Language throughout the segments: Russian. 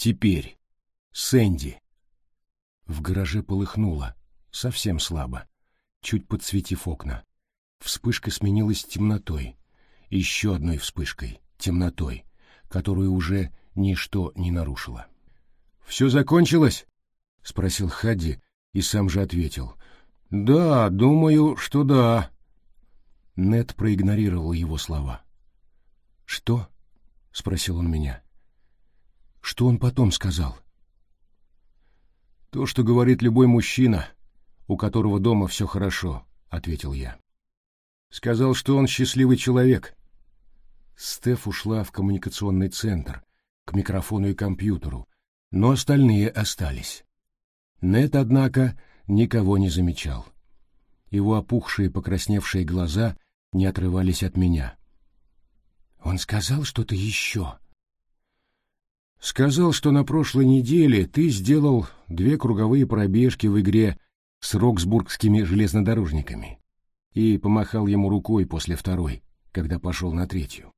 Теперь. Сэнди. В гараже полыхнуло. Совсем слабо. Чуть подсветив окна. Вспышка сменилась темнотой. Еще одной вспышкой. Темнотой. Которую уже ничто не нарушило. «Все закончилось?» — спросил Хадди и сам же ответил. «Да, думаю, что да». Нед проигнорировал его слова. «Что?» — спросил он меня. «Что он потом сказал?» «То, что говорит любой мужчина, у которого дома все хорошо», — ответил я. «Сказал, что он счастливый человек». Стеф ушла в коммуникационный центр, к микрофону и компьютеру, но остальные остались. Нет, однако, никого не замечал. Его опухшие покрасневшие глаза не отрывались от меня. «Он сказал что-то еще?» «Сказал, что на прошлой неделе ты сделал две круговые пробежки в игре с роксбургскими железнодорожниками и помахал ему рукой после второй, когда пошел на третью.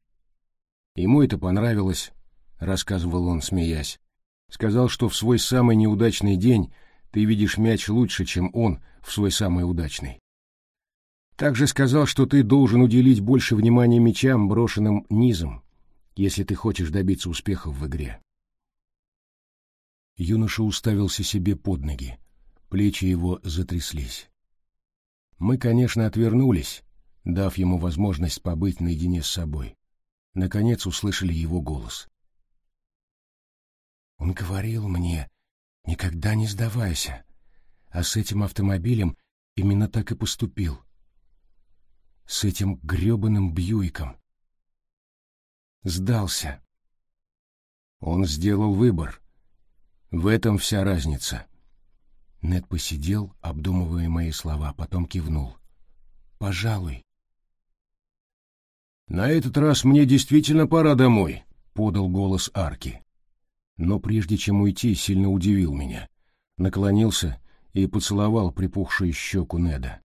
Ему это понравилось, — рассказывал он, смеясь. Сказал, что в свой самый неудачный день ты видишь мяч лучше, чем он в свой самый удачный. Также сказал, что ты должен уделить больше внимания мячам, брошенным низом, если ты хочешь добиться успехов в игре. Юноша уставился себе под ноги. Плечи его затряслись. Мы, конечно, отвернулись, дав ему возможность побыть наедине с собой. Наконец услышали его голос. Он говорил мне, Никогда не сдавайся. А с этим автомобилем именно так и поступил. С этим грёбаным Бьюиком. Сдался. Он сделал выбор. В этом вся разница. Нед посидел, обдумывая мои слова, потом кивнул. «Пожалуй». «На этот раз мне действительно пора домой», — подал голос Арки но прежде чем уйти, сильно удивил меня. Наклонился и поцеловал припухшую щеку Неда.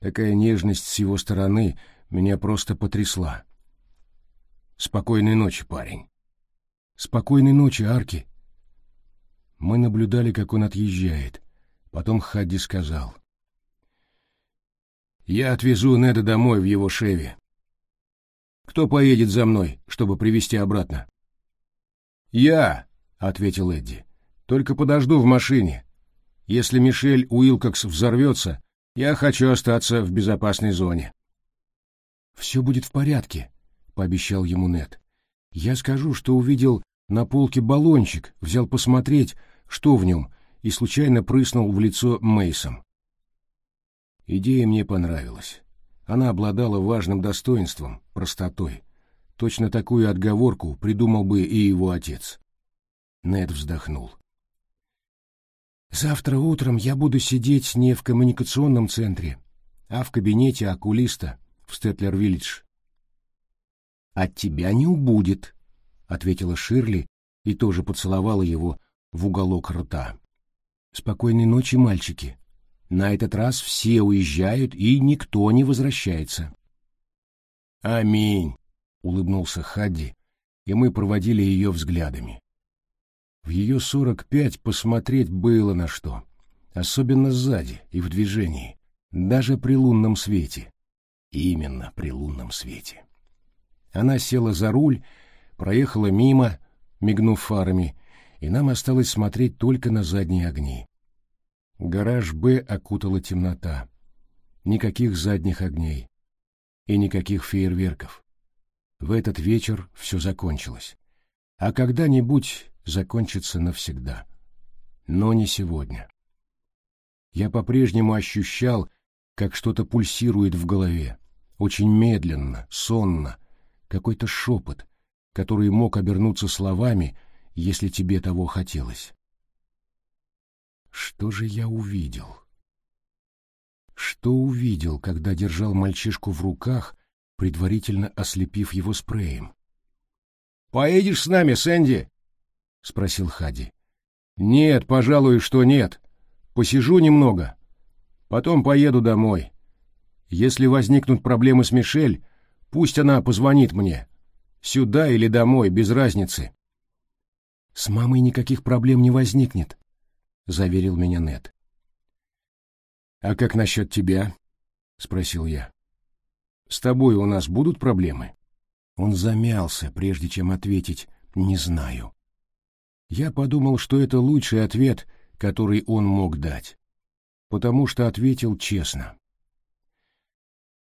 Такая нежность с его стороны меня просто потрясла. «Спокойной ночи, парень». «Спокойной ночи, Арки». Мы наблюдали, как он отъезжает. Потом Хадди сказал. «Я отвезу Неда домой в его Шеве. Кто поедет за мной, чтобы привезти обратно?» «Я», — ответил Эдди, — «только подожду в машине. Если Мишель Уилкокс взорвется, я хочу остаться в безопасной зоне». «Все будет в порядке», — пообещал ему Нед. «Я скажу, что увидел на полке баллончик, взял посмотреть, что в нем, и случайно прыснул в лицо Мейсом. Идея мне понравилась. Она обладала важным достоинством, простотой. Точно такую отговорку придумал бы и его отец. Нед вздохнул. «Завтра утром я буду сидеть не в коммуникационном центре, а в кабинете окулиста в Стетлер-Виллидж». «От тебя не убудет», — ответила Ширли и тоже поцеловала его в уголок рта. «Спокойной ночи, мальчики. На этот раз все уезжают, и никто не возвращается». «Аминь», улыбнулся Хадди, и мы проводили ее взглядами. В ее сорок пять посмотреть было на что, особенно сзади и в движении, даже при лунном свете. Именно при лунном свете. Она села за руль, проехала мимо, мигнув фарами, и нам осталось смотреть только на задние огни. Гараж «Б» окутала темнота. Никаких задних огней и никаких фейерверков. В этот вечер все закончилось. А когда-нибудь закончится навсегда. Но не сегодня. Я по-прежнему ощущал, как что-то пульсирует в голове. Очень медленно, сонно. Какой-то шепот, который мог обернуться словами, если тебе того хотелось. Что же я увидел? Что увидел, когда держал мальчишку в руках предварительно ослепив его спреем. «Поедешь с нами, Сэнди?» — спросил Хади. «Нет, пожалуй, что нет. Посижу немного. Потом поеду домой. Если возникнут проблемы с Мишель, пусть она позвонит мне. Сюда или домой, без разницы». С мамой никаких проблем не возникнет, заверил меня Нед. А как насчет тебя? спросил я. С тобой у нас будут проблемы? Он замялся, прежде чем ответить «не знаю». Я подумал, что это лучший ответ, который он мог дать, потому что ответил честно.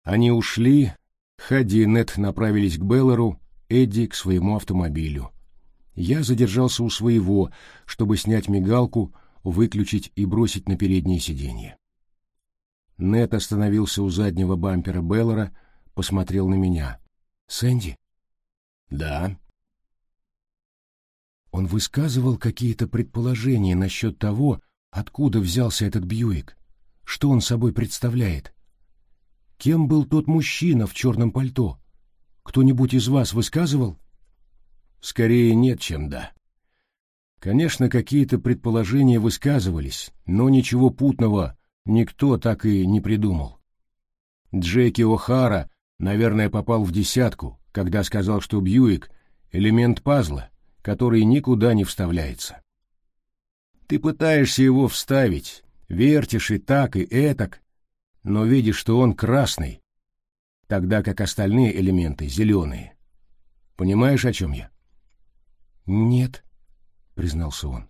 Они ушли, Хадди и Нет направились к Беллару, Эдди к своему автомобилю. Я задержался у своего, чтобы снять мигалку, выключить и бросить на переднее сиденье. Нет остановился у заднего бампера Беллара, посмотрел на меня. «Сэнди?» «Да». Он высказывал какие-то предположения насчет того, откуда взялся этот Бьюик, что он собой представляет. Кем был тот мужчина в черном пальто? Кто-нибудь из вас высказывал? Скорее нет, чем да. Конечно, какие-то предположения высказывались, но ничего путного никто так и не придумал. Джеки О'Хара, наверное, попал в десятку, когда сказал, что Бьюик — элемент пазла, который никуда не вставляется. Ты пытаешься его вставить, вертишь и так, и этак, но видишь, что он красный, тогда как остальные элементы зеленые. Понимаешь, о чем я? Нет, признался он.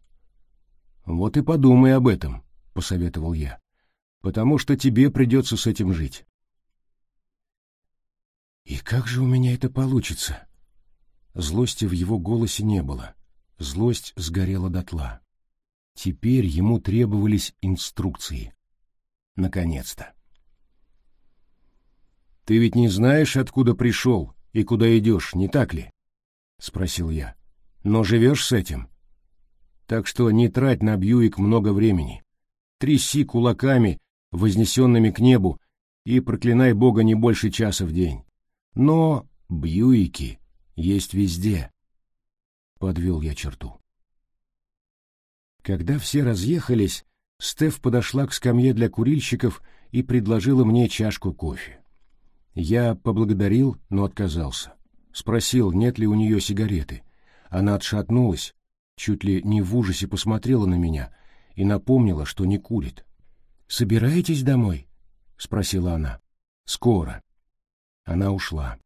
Вот и подумай об этом, посоветовал я, потому что тебе придется с этим жить. И как же у меня это получится? Злости в его голосе не было. Злость сгорела дотла. Теперь ему требовались инструкции. Наконец-то. «Ты ведь не знаешь, откуда пришел и куда идешь, не так ли?» — спросил я. «Но живешь с этим? Так что не трать на Бьюик много времени. Тряси кулаками, вознесенными к небу, и проклинай Бога не больше часа в день. Но Бьюики есть везде». Подвел я черту. Когда все разъехались, Стеф подошла к скамье для курильщиков и предложила мне чашку кофе. Я поблагодарил, но отказался. Спросил, нет ли у нее сигареты. Она отшатнулась, чуть ли не в ужасе посмотрела на меня и напомнила, что не курит. «Собираетесь домой?» — спросила она. «Скоро». Она ушла.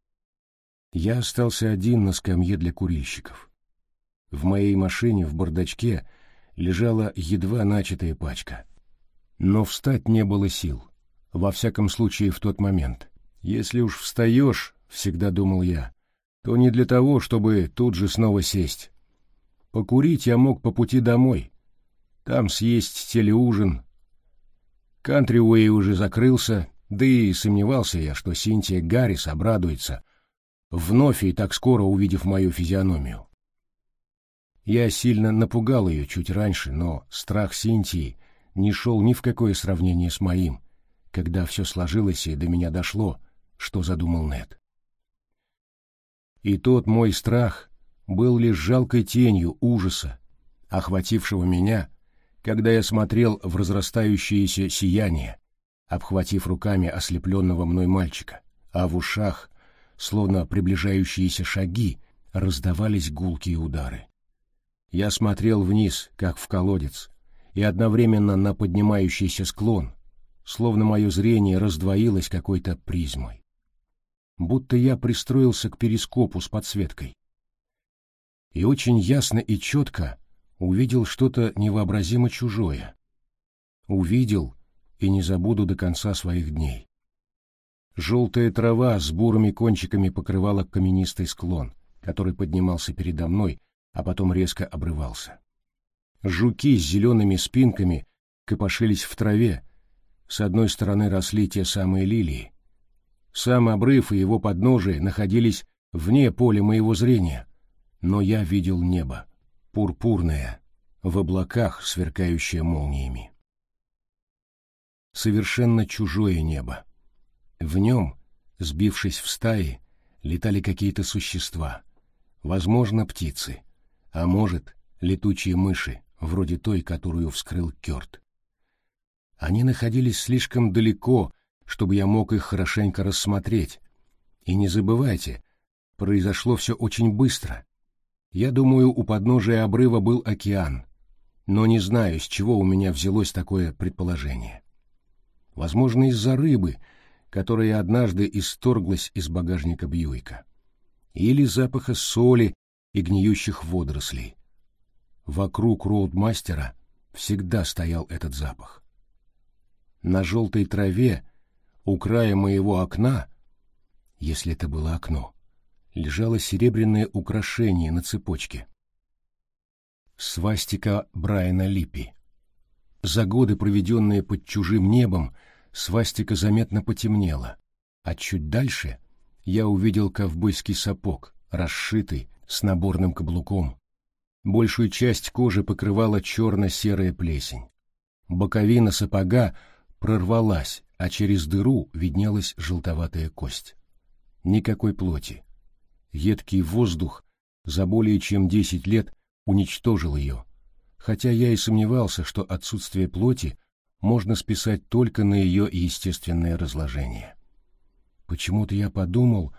Я остался один на скамье для курильщиков. В моей машине в бардачке лежала едва начатая пачка. Но встать не было сил, во всяком случае в тот момент. Если уж встаешь, всегда думал я, то не для того, чтобы тут же снова сесть. Покурить я мог по пути домой. Там съесть телеужин. Кантри-Уэй уже закрылся, да и сомневался я, что Синтия Гаррис обрадуется, вновь и так скоро увидев мою физиономию. Я сильно напугал ее чуть раньше, но страх Синтии не шел ни в какое сравнение с моим, когда все сложилось и до меня дошло, что задумал Нед. И тот мой страх был лишь жалкой тенью ужаса, охватившего меня, когда я смотрел в разрастающееся сияние, обхватив руками ослепленного мной мальчика, а в ушах, словно приближающиеся шаги, раздавались гулкие удары. Я смотрел вниз, как в колодец, и одновременно на поднимающийся склон, словно мое зрение раздвоилось какой-то призмой будто я пристроился к перископу с подсветкой. И очень ясно и четко увидел что-то невообразимо чужое. Увидел и не забуду до конца своих дней. Желтая трава с бурыми кончиками покрывала каменистый склон, который поднимался передо мной, а потом резко обрывался. Жуки с зелеными спинками копошились в траве, с одной стороны росли те самые лилии, сам обрыв и его подножие находились вне поля моего зрения, но я видел небо, пурпурное, в облаках, сверкающее молниями. Совершенно чужое небо. В нем, сбившись в стаи, летали какие-то существа, возможно, птицы, а может, летучие мыши, вроде той, которую вскрыл Кёрт. Они находились слишком далеко чтобы я мог их хорошенько рассмотреть. И не забывайте, произошло все очень быстро. Я думаю, у подножия обрыва был океан, но не знаю, с чего у меня взялось такое предположение. Возможно, из-за рыбы, которая однажды исторглась из багажника Бьюика. Или запаха соли и гниющих водорослей. Вокруг роудмастера всегда стоял этот запах. На желтой траве, у края моего окна, если это было окно, лежало серебряное украшение на цепочке. Свастика Брайана Липпи. За годы, проведенные под чужим небом, свастика заметно потемнела, а чуть дальше я увидел ковбойский сапог, расшитый, с наборным каблуком. Большую часть кожи покрывала черно-серая плесень. Боковина сапога прорвалась, а через дыру виднелась желтоватая кость. Никакой плоти. Едкий воздух за более чем десять лет уничтожил ее, хотя я и сомневался, что отсутствие плоти можно списать только на ее естественное разложение. Почему-то я подумал,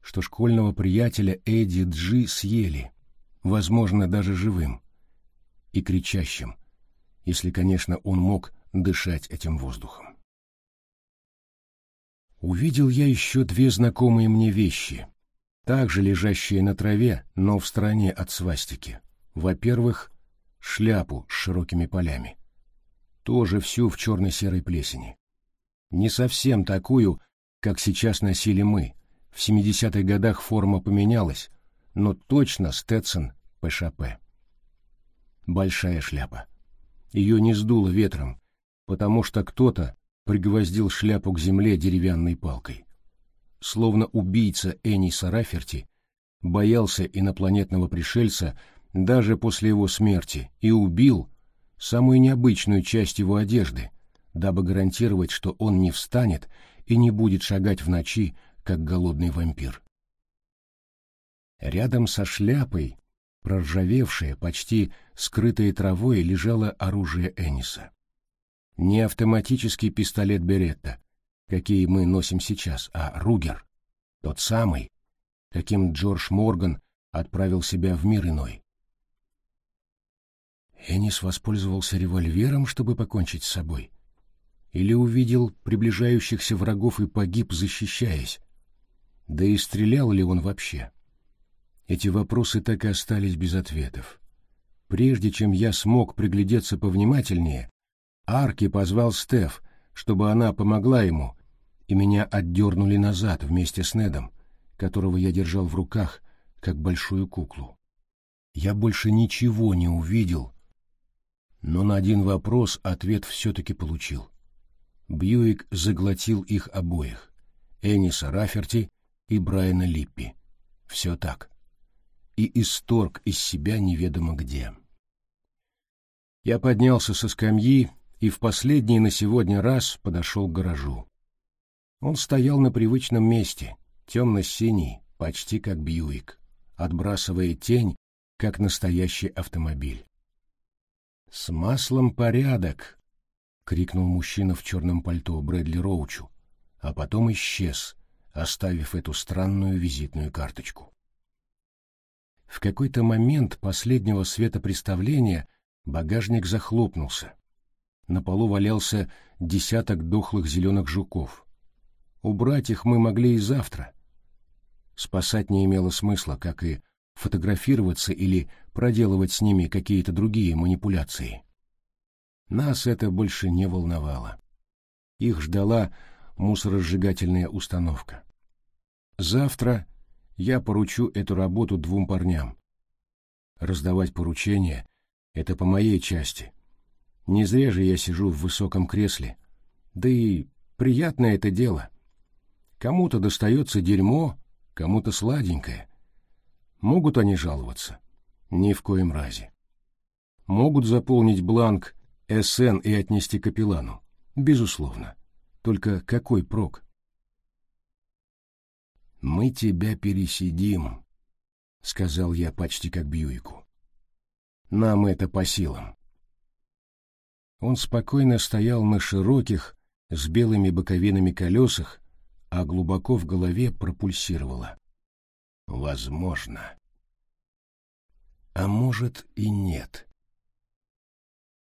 что школьного приятеля Эдди Джи съели, возможно, даже живым и кричащим, если, конечно, он мог дышать этим воздухом. Увидел я еще две знакомые мне вещи, также лежащие на траве, но в стороне от свастики. Во-первых, шляпу с широкими полями. Тоже всю в черно-серой плесени. Не совсем такую, как сейчас носили мы. В 70-х годах форма поменялась, но точно Стетсон ПШП. Большая шляпа. Ее не сдуло ветром, потому что кто-то пригвоздил шляпу к земле деревянной палкой. Словно убийца Эниса Раферти боялся инопланетного пришельца даже после его смерти и убил самую необычную часть его одежды, дабы гарантировать, что он не встанет и не будет шагать в ночи, как голодный вампир. Рядом со шляпой, проржавевшее, почти скрытое травой, лежало оружие Эниса. Не автоматический пистолет Беретта, какие мы носим сейчас, а Ругер, тот самый, каким Джордж Морган отправил себя в мир иной. Энис воспользовался револьвером, чтобы покончить с собой? Или увидел приближающихся врагов и погиб, защищаясь? Да и стрелял ли он вообще? Эти вопросы так и остались без ответов. Прежде чем я смог приглядеться повнимательнее, Арки позвал Стеф, чтобы она помогла ему, и меня отдернули назад вместе с Недом, которого я держал в руках, как большую куклу. Я больше ничего не увидел, но на один вопрос ответ все-таки получил. Бьюик заглотил их обоих, Эниса Раферти и Брайана Липпи. Все так. И исторг из себя неведомо где. Я поднялся со скамьи и в последний на сегодня раз подошел к гаражу. Он стоял на привычном месте, темно-синий, почти как Бьюик, отбрасывая тень, как настоящий автомобиль. «С маслом порядок!» — крикнул мужчина в черном пальто Брэдли Роучу, а потом исчез, оставив эту странную визитную карточку. В какой-то момент последнего светопреставления багажник захлопнулся, на полу валялся десяток дохлых зеленых жуков. Убрать их мы могли и завтра. Спасать не имело смысла, как и фотографироваться или проделывать с ними какие-то другие манипуляции. Нас это больше не волновало. Их ждала мусоросжигательная установка. Завтра я поручу эту работу двум парням. Раздавать поручения — это по моей части, не зря же я сижу в высоком кресле. Да и приятное это дело. Кому-то достается дерьмо, кому-то сладенькое. Могут они жаловаться? Ни в коем разе. Могут заполнить бланк СН и отнести капеллану? Безусловно. Только какой прок? «Мы тебя пересидим», — сказал я почти как Бьюику. «Нам это по силам». Он спокойно стоял на широких, с белыми боковинами колесах, а глубоко в голове пропульсировало. «Возможно». А может и нет.